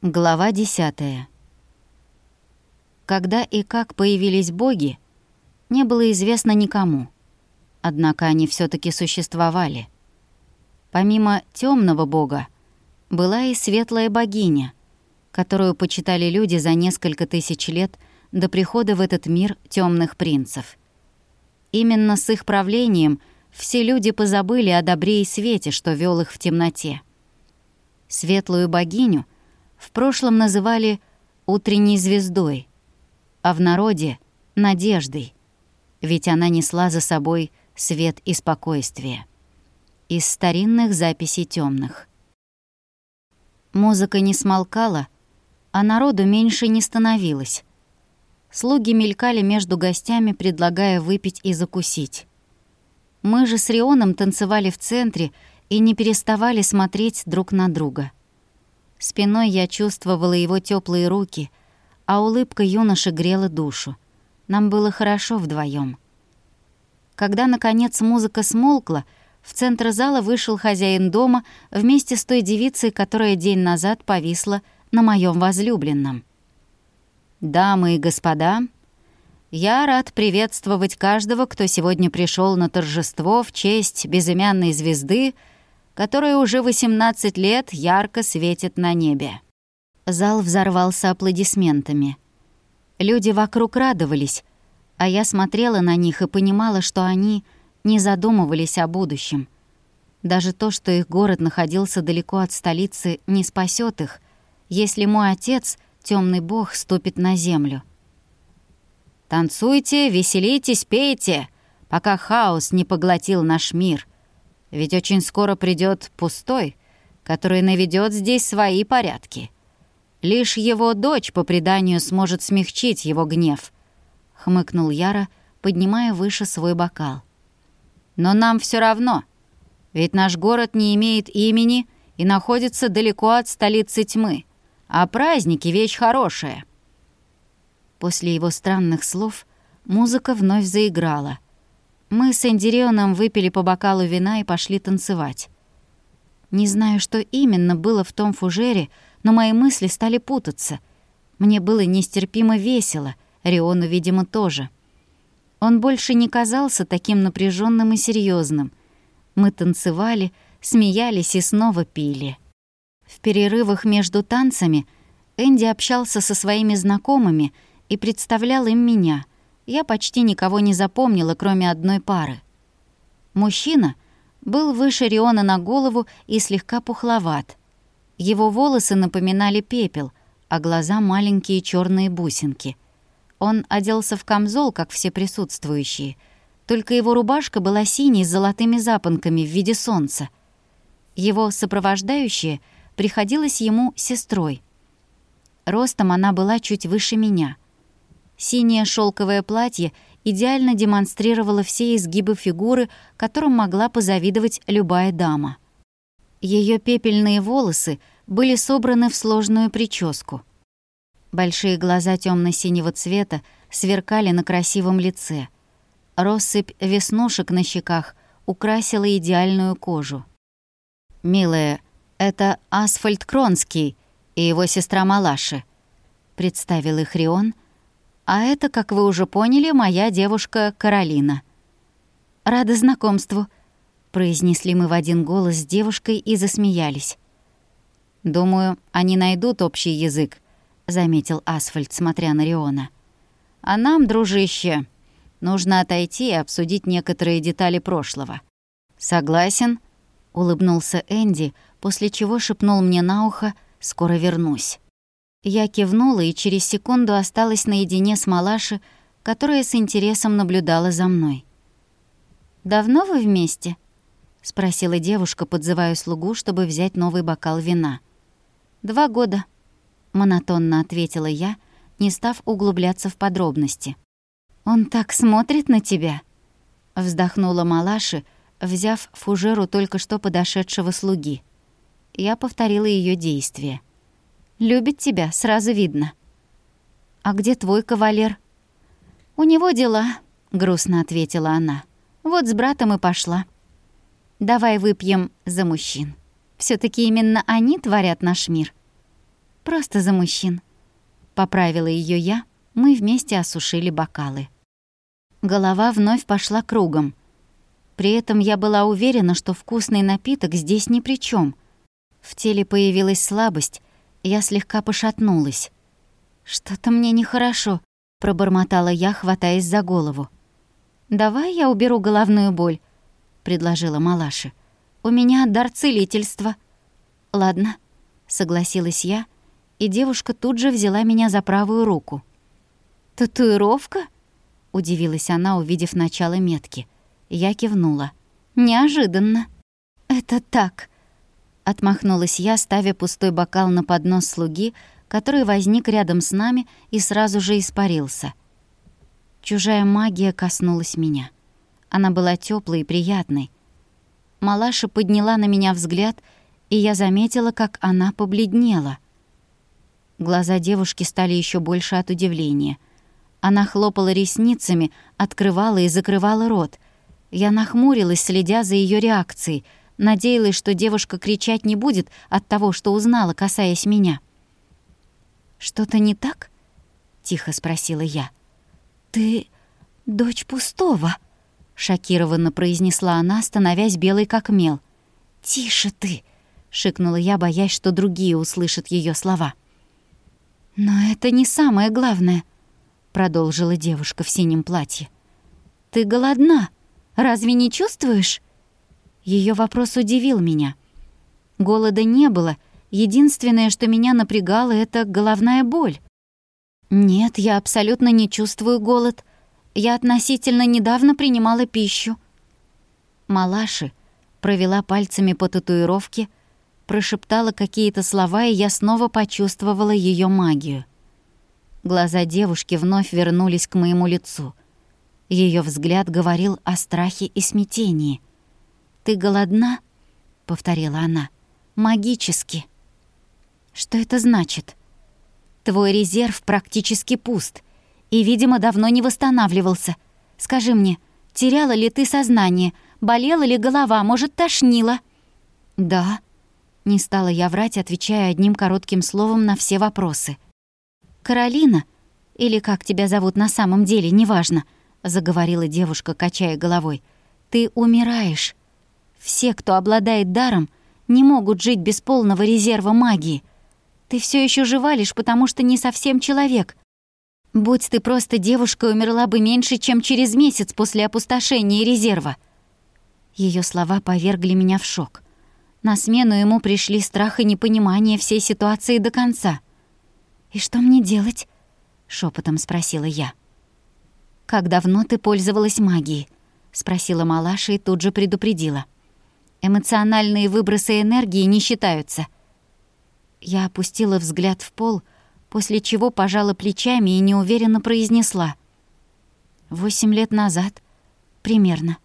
Глава 10. Когда и как появились боги, не было известно никому. Однако они все таки существовали. Помимо темного бога, была и светлая богиня, которую почитали люди за несколько тысяч лет до прихода в этот мир темных принцев. Именно с их правлением все люди позабыли о добре и свете, что вел их в темноте. Светлую богиню — в прошлом называли «утренней звездой», а в народе — «надеждой», ведь она несла за собой свет и спокойствие. Из старинных записей темных. Музыка не смолкала, а народу меньше не становилось. Слуги мелькали между гостями, предлагая выпить и закусить. Мы же с Рионом танцевали в центре и не переставали смотреть друг на друга — Спиной я чувствовала его теплые руки, а улыбка юноши грела душу. Нам было хорошо вдвоем. Когда, наконец, музыка смолкла, в центр зала вышел хозяин дома вместе с той девицей, которая день назад повисла на моем возлюбленном. «Дамы и господа, я рад приветствовать каждого, кто сегодня пришел на торжество в честь безымянной звезды — которая уже 18 лет ярко светит на небе. Зал взорвался аплодисментами. Люди вокруг радовались, а я смотрела на них и понимала, что они не задумывались о будущем. Даже то, что их город находился далеко от столицы, не спасет их, если мой отец, темный бог, ступит на землю. «Танцуйте, веселитесь, пейте, пока хаос не поглотил наш мир», ведь очень скоро придет пустой, который наведет здесь свои порядки. Лишь его дочь, по преданию, сможет смягчить его гнев», — хмыкнул Яра, поднимая выше свой бокал. «Но нам все равно, ведь наш город не имеет имени и находится далеко от столицы тьмы, а праздники — вещь хорошая». После его странных слов музыка вновь заиграла — мы с Эндирионом выпили по бокалу вина и пошли танцевать. Не знаю, что именно было в том фужере, но мои мысли стали путаться. Мне было нестерпимо весело, Риону, видимо, тоже. Он больше не казался таким напряженным и серьезным. Мы танцевали, смеялись и снова пили. В перерывах между танцами Энди общался со своими знакомыми и представлял им меня — я почти никого не запомнила, кроме одной пары. Мужчина был выше Риона на голову и слегка пухловат. Его волосы напоминали пепел, а глаза — маленькие черные бусинки. Он оделся в камзол, как все присутствующие, только его рубашка была синей с золотыми запонками в виде солнца. Его сопровождающая приходилась ему сестрой. Ростом она была чуть выше меня — Синее шелковое платье идеально демонстрировало все изгибы фигуры, которым могла позавидовать любая дама. Ее пепельные волосы были собраны в сложную прическу. Большие глаза темно синего цвета сверкали на красивом лице. Россыпь веснушек на щеках украсила идеальную кожу. «Милая, это Асфальт Кронский и его сестра Малаши», — представил их Рион — а это, как вы уже поняли, моя девушка Каролина». «Рада знакомству», — произнесли мы в один голос с девушкой и засмеялись. «Думаю, они найдут общий язык», — заметил Асфальт, смотря на Риона. «А нам, дружище, нужно отойти и обсудить некоторые детали прошлого». «Согласен», — улыбнулся Энди, после чего шепнул мне на ухо «Скоро вернусь». Я кивнула и через секунду осталась наедине с Малаши, которая с интересом наблюдала за мной. «Давно вы вместе?» — спросила девушка, подзывая слугу, чтобы взять новый бокал вина. «Два года», — монотонно ответила я, не став углубляться в подробности. «Он так смотрит на тебя», — вздохнула Малаши, взяв фужеру только что подошедшего слуги. Я повторила ее действия. Любит тебя, сразу видно. А где твой кавалер? У него дела, грустно ответила она. Вот с братом и пошла. Давай выпьем за мужчин. все таки именно они творят наш мир. Просто за мужчин. Поправила ее я, мы вместе осушили бокалы. Голова вновь пошла кругом. При этом я была уверена, что вкусный напиток здесь ни при чем. В теле появилась слабость, я слегка пошатнулась. «Что-то мне нехорошо», — пробормотала я, хватаясь за голову. «Давай я уберу головную боль», — предложила Малаши. «У меня дар целительства». «Ладно», — согласилась я, и девушка тут же взяла меня за правую руку. «Татуировка?» — удивилась она, увидев начало метки. Я кивнула. «Неожиданно». «Это так», — отмахнулась я, ставя пустой бокал на поднос слуги, который возник рядом с нами и сразу же испарился. Чужая магия коснулась меня. Она была теплой и приятной. Малаша подняла на меня взгляд, и я заметила, как она побледнела. Глаза девушки стали еще больше от удивления. Она хлопала ресницами, открывала и закрывала рот. Я нахмурилась, следя за ее реакцией, надеялась, что девушка кричать не будет от того, что узнала, касаясь меня. «Что-то не так?» — тихо спросила я. «Ты дочь пустого», — шокированно произнесла она, становясь белой как мел. «Тише ты!» — шикнула я, боясь, что другие услышат ее слова. «Но это не самое главное», — продолжила девушка в синем платье. «Ты голодна. Разве не чувствуешь?» Ее вопрос удивил меня. Голода не было, единственное, что меня напрягало, — это головная боль. «Нет, я абсолютно не чувствую голод. Я относительно недавно принимала пищу». Малаши провела пальцами по татуировке, прошептала какие-то слова, и я снова почувствовала ее магию. Глаза девушки вновь вернулись к моему лицу. Ее взгляд говорил о страхе и смятении. «Ты голодна?» — повторила она. «Магически». «Что это значит?» Твой резерв практически пуст и, видимо, давно не восстанавливался. Скажи мне, теряла ли ты сознание, болела ли голова, может, тошнила?» «Да», — не стала я врать, отвечая одним коротким словом на все вопросы. «Каролина, или как тебя зовут на самом деле, неважно», — заговорила девушка, качая головой, — «ты умираешь. Все, кто обладает даром, не могут жить без полного резерва магии. Ты все еще жива лишь потому, что не совсем человек. Будь ты просто девушкой, умерла бы меньше, чем через месяц после опустошения резерва». Ее слова повергли меня в шок. На смену ему пришли страх и непонимание всей ситуации до конца. «И что мне делать?» — шепотом спросила я. «Как давно ты пользовалась магией?» — спросила Малаша и тут же предупредила. «Эмоциональные выбросы энергии не считаются. Я опустила взгляд в пол, после чего пожала плечами и неуверенно произнесла. «Восемь лет назад. Примерно».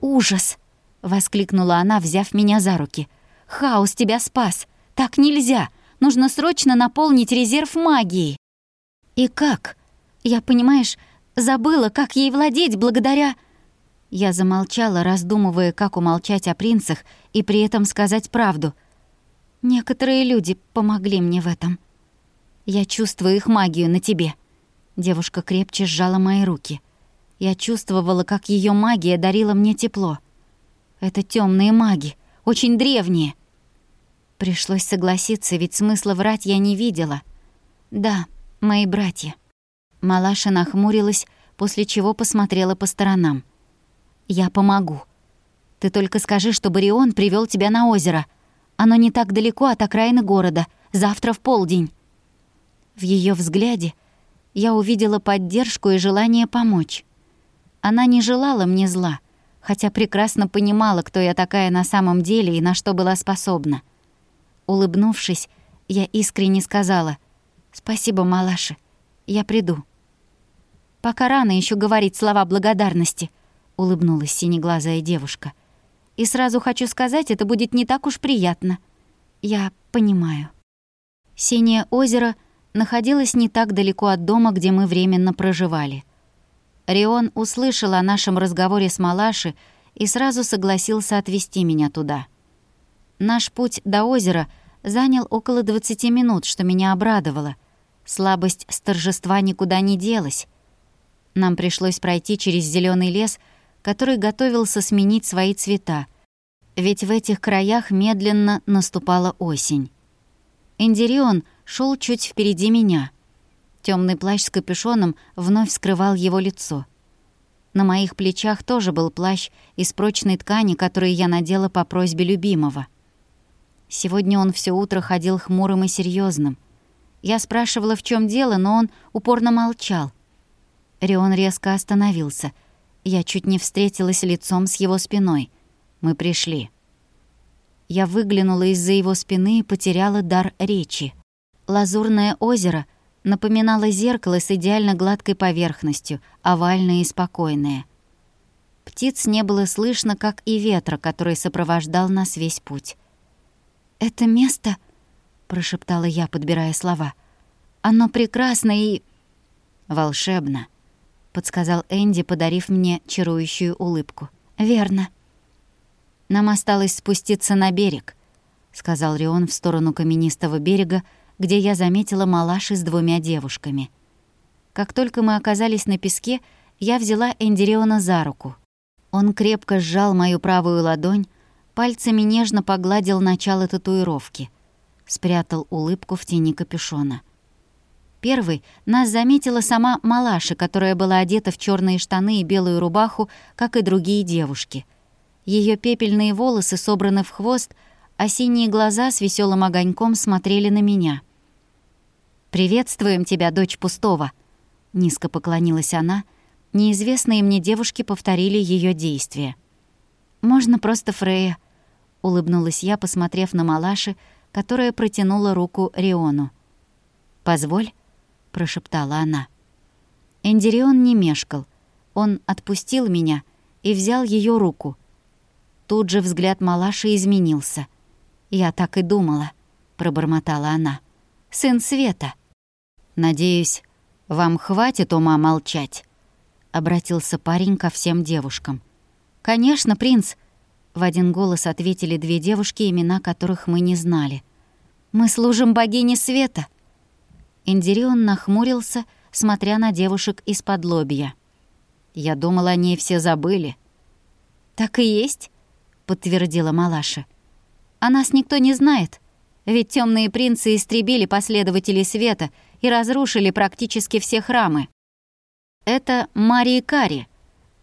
«Ужас!» — воскликнула она, взяв меня за руки. «Хаос тебя спас! Так нельзя! Нужно срочно наполнить резерв магии!» «И как? Я, понимаешь, забыла, как ей владеть благодаря...» Я замолчала, раздумывая, как умолчать о принцах и при этом сказать правду — Некоторые люди помогли мне в этом. Я чувствую их магию на тебе. Девушка крепче сжала мои руки. Я чувствовала, как ее магия дарила мне тепло. Это темные маги, очень древние. Пришлось согласиться, ведь смысла врать я не видела. Да, мои братья. Малаша нахмурилась, после чего посмотрела по сторонам. «Я помогу. Ты только скажи, что Барион привел тебя на озеро», оно не так далеко от окраины города. Завтра в полдень». В ее взгляде я увидела поддержку и желание помочь. Она не желала мне зла, хотя прекрасно понимала, кто я такая на самом деле и на что была способна. Улыбнувшись, я искренне сказала «Спасибо, малаши, я приду». «Пока рано еще говорить слова благодарности», — улыбнулась синеглазая девушка. И сразу хочу сказать, это будет не так уж приятно. Я понимаю. Синее озеро находилось не так далеко от дома, где мы временно проживали. Рион услышал о нашем разговоре с Малаши и сразу согласился отвезти меня туда. Наш путь до озера занял около 20 минут, что меня обрадовало. Слабость с торжества никуда не делась. Нам пришлось пройти через зеленый лес, который готовился сменить свои цвета, ведь в этих краях медленно наступала осень. Индирион шел чуть впереди меня. Темный плащ с капюшоном вновь скрывал его лицо. На моих плечах тоже был плащ из прочной ткани, который я надела по просьбе любимого. Сегодня он все утро ходил хмурым и серьезным. Я спрашивала, в чем дело, но он упорно молчал. Рион резко остановился. Я чуть не встретилась лицом с его спиной. Мы пришли. Я выглянула из-за его спины и потеряла дар речи. Лазурное озеро напоминало зеркало с идеально гладкой поверхностью, овальное и спокойное. Птиц не было слышно, как и ветра, который сопровождал нас весь путь. «Это место...» — прошептала я, подбирая слова. «Оно прекрасно и...» «Волшебно», — подсказал Энди, подарив мне чарующую улыбку. «Верно». «Нам осталось спуститься на берег», — сказал Рион в сторону каменистого берега, где я заметила малаши с двумя девушками. Как только мы оказались на песке, я взяла Эндириона за руку. Он крепко сжал мою правую ладонь, пальцами нежно погладил начало татуировки, спрятал улыбку в тени капюшона. Первый нас заметила сама Малаша, которая была одета в черные штаны и белую рубаху, как и другие девушки. Ее пепельные волосы собраны в хвост, а синие глаза с веселым огоньком смотрели на меня — «Приветствуем тебя, дочь пустого!» Низко поклонилась она. Неизвестные мне девушки повторили ее действия. «Можно просто Фрея», — улыбнулась я, посмотрев на Малаши, которая протянула руку Риону. «Позволь», — прошептала она. Эндирион не мешкал. Он отпустил меня и взял ее руку. Тут же взгляд Малаши изменился. «Я так и думала», — пробормотала она. «Сын Света». «Надеюсь, вам хватит ума молчать?» — обратился парень ко всем девушкам. «Конечно, принц!» — в один голос ответили две девушки, имена которых мы не знали. «Мы служим богине света!» Индирион нахмурился, смотря на девушек из-под лобья. «Я думала, они все забыли». «Так и есть», — подтвердила Малаша. «О нас никто не знает, ведь темные принцы истребили последователей света и разрушили практически все храмы. Это Марии Кари,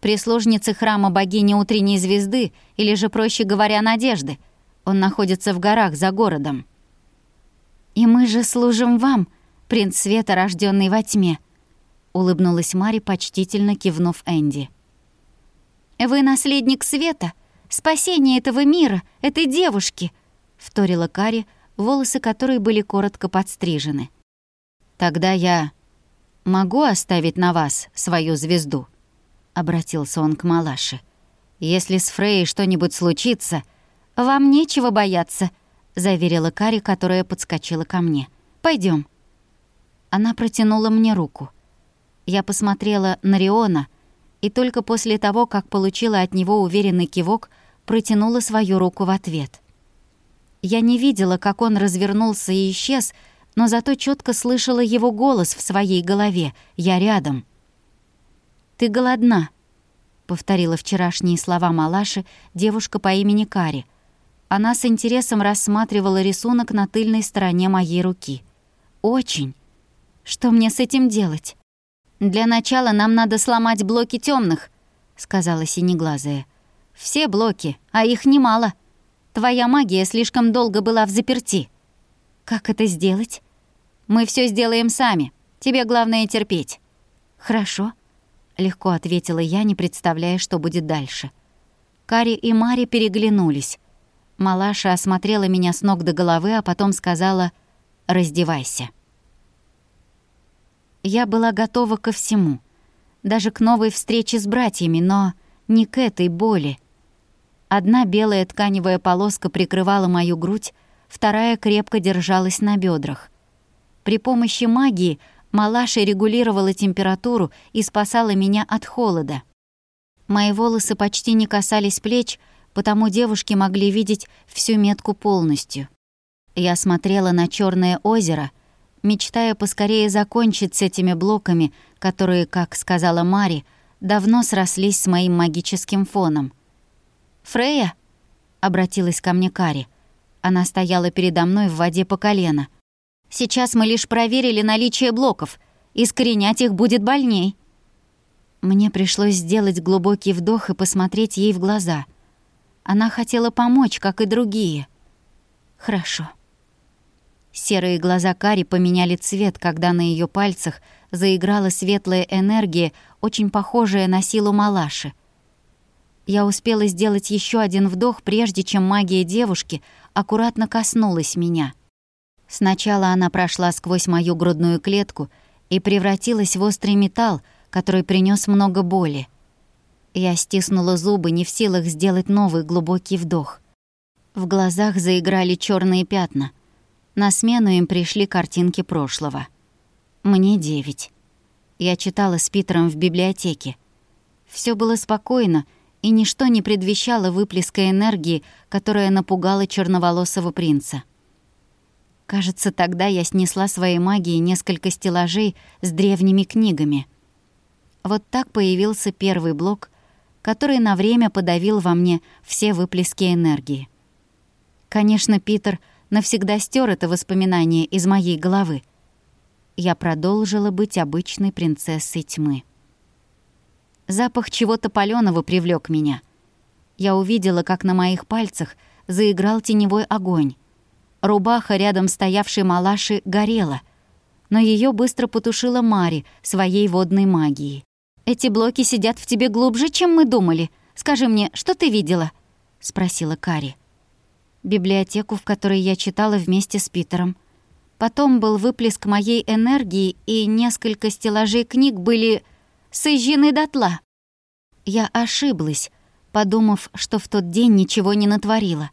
прислужницы храма богини утренней звезды, или же, проще говоря, надежды. Он находится в горах за городом. «И мы же служим вам, принц света, рожденный во тьме», — улыбнулась Мари, почтительно кивнув Энди. «Вы наследник света, спасение этого мира, этой девушки», — вторила Кари, волосы которой были коротко подстрижены. «Тогда я могу оставить на вас свою звезду?» — обратился он к Малаше. «Если с Фрей что-нибудь случится, вам нечего бояться», — заверила Кари, которая подскочила ко мне. Пойдем. Она протянула мне руку. Я посмотрела на Риона, и только после того, как получила от него уверенный кивок, протянула свою руку в ответ. Я не видела, как он развернулся и исчез, — но зато четко слышала его голос в своей голове. «Я рядом». «Ты голодна», — повторила вчерашние слова Малаши девушка по имени Кари. Она с интересом рассматривала рисунок на тыльной стороне моей руки. «Очень. Что мне с этим делать?» «Для начала нам надо сломать блоки темных, сказала синеглазая. «Все блоки, а их немало. Твоя магия слишком долго была в заперти». «Как это сделать?» «Мы все сделаем сами. Тебе главное терпеть». «Хорошо», — легко ответила я, не представляя, что будет дальше. Кари и Мари переглянулись. Малаша осмотрела меня с ног до головы, а потом сказала «раздевайся». Я была готова ко всему, даже к новой встрече с братьями, но не к этой боли. Одна белая тканевая полоска прикрывала мою грудь, вторая крепко держалась на бедрах. При помощи магии Малаша регулировала температуру и спасала меня от холода. Мои волосы почти не касались плеч, потому девушки могли видеть всю метку полностью. Я смотрела на черное озеро, мечтая поскорее закончить с этими блоками, которые, как сказала Мари, давно срослись с моим магическим фоном. «Фрея?» — обратилась ко мне Кари. Она стояла передо мной в воде по колено. «Сейчас мы лишь проверили наличие блоков. Искоренять их будет больней». Мне пришлось сделать глубокий вдох и посмотреть ей в глаза. Она хотела помочь, как и другие. «Хорошо». Серые глаза Кари поменяли цвет, когда на ее пальцах заиграла светлая энергия, очень похожая на силу Малаши. Я успела сделать еще один вдох, прежде чем магия девушки аккуратно коснулась меня. Сначала она прошла сквозь мою грудную клетку и превратилась в острый металл, который принес много боли. Я стиснула зубы, не в силах сделать новый глубокий вдох. В глазах заиграли черные пятна. На смену им пришли картинки прошлого. Мне девять. Я читала с Питером в библиотеке. Все было спокойно, и ничто не предвещало выплеска энергии, которая напугала черноволосого принца. Кажется, тогда я снесла своей магией несколько стеллажей с древними книгами. Вот так появился первый блок, который на время подавил во мне все выплески энергии. Конечно, Питер навсегда стер это воспоминание из моей головы. Я продолжила быть обычной принцессой тьмы. Запах чего-то палёного привлёк меня. Я увидела, как на моих пальцах заиграл теневой огонь. Рубаха рядом стоявшей малаши горела, но её быстро потушила Мари своей водной магией. «Эти блоки сидят в тебе глубже, чем мы думали. Скажи мне, что ты видела?» — спросила Кари. Библиотеку, в которой я читала вместе с Питером. Потом был выплеск моей энергии, и несколько стеллажей книг были сожжены дотла. Я ошиблась, подумав, что в тот день ничего не натворила.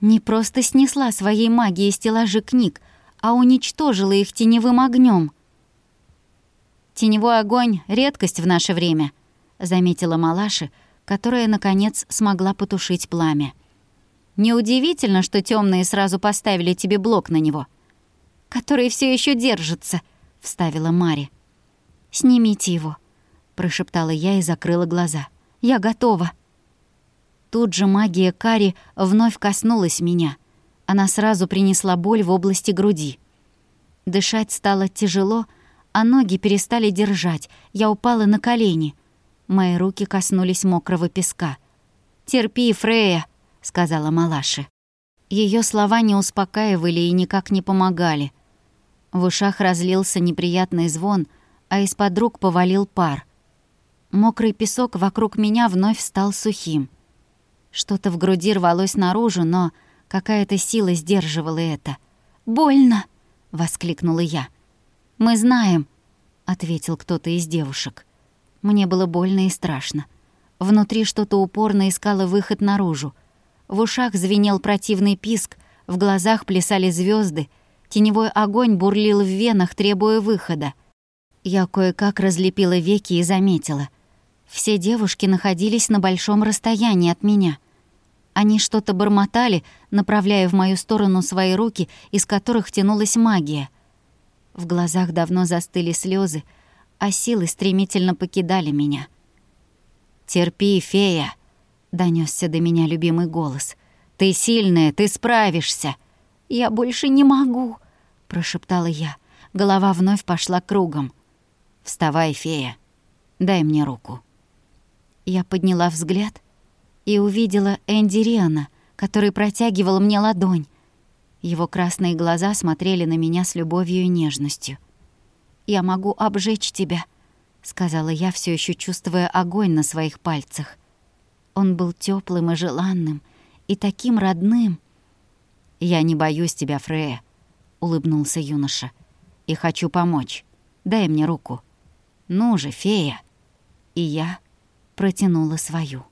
Не просто снесла своей магией стеллажи книг, а уничтожила их теневым огнем. «Теневой огонь — редкость в наше время», — заметила Малаши, которая, наконец, смогла потушить пламя. «Неудивительно, что темные сразу поставили тебе блок на него». «Который все еще держится», — вставила Мари. «Снимите его», — прошептала я и закрыла глаза. «Я готова». Тут же магия Кари вновь коснулась меня. Она сразу принесла боль в области груди. Дышать стало тяжело, а ноги перестали держать. Я упала на колени. Мои руки коснулись мокрого песка. «Терпи, Фрея», — сказала Малаши. Ее слова не успокаивали и никак не помогали. В ушах разлился неприятный звон, а из-под рук повалил пар. Мокрый песок вокруг меня вновь стал сухим. Что-то в груди рвалось наружу, но какая-то сила сдерживала это. «Больно!» — воскликнула я. «Мы знаем», — ответил кто-то из девушек. Мне было больно и страшно. Внутри что-то упорно искало выход наружу. В ушах звенел противный писк, в глазах плясали звезды, теневой огонь бурлил в венах, требуя выхода — я кое-как разлепила веки и заметила. Все девушки находились на большом расстоянии от меня. Они что-то бормотали, направляя в мою сторону свои руки, из которых тянулась магия. В глазах давно застыли слезы, а силы стремительно покидали меня. «Терпи, фея!» — донесся до меня любимый голос. «Ты сильная, ты справишься!» «Я больше не могу!» — прошептала я. Голова вновь пошла кругом. «Вставай, фея, дай мне руку». Я подняла взгляд и увидела Энди Риана, который протягивал мне ладонь. Его красные глаза смотрели на меня с любовью и нежностью. «Я могу обжечь тебя», — сказала я, все еще чувствуя огонь на своих пальцах. Он был теплым и желанным, и таким родным. «Я не боюсь тебя, Фрея», — улыбнулся юноша. «И хочу помочь. Дай мне руку». «Ну же, фея!» И я протянула свою.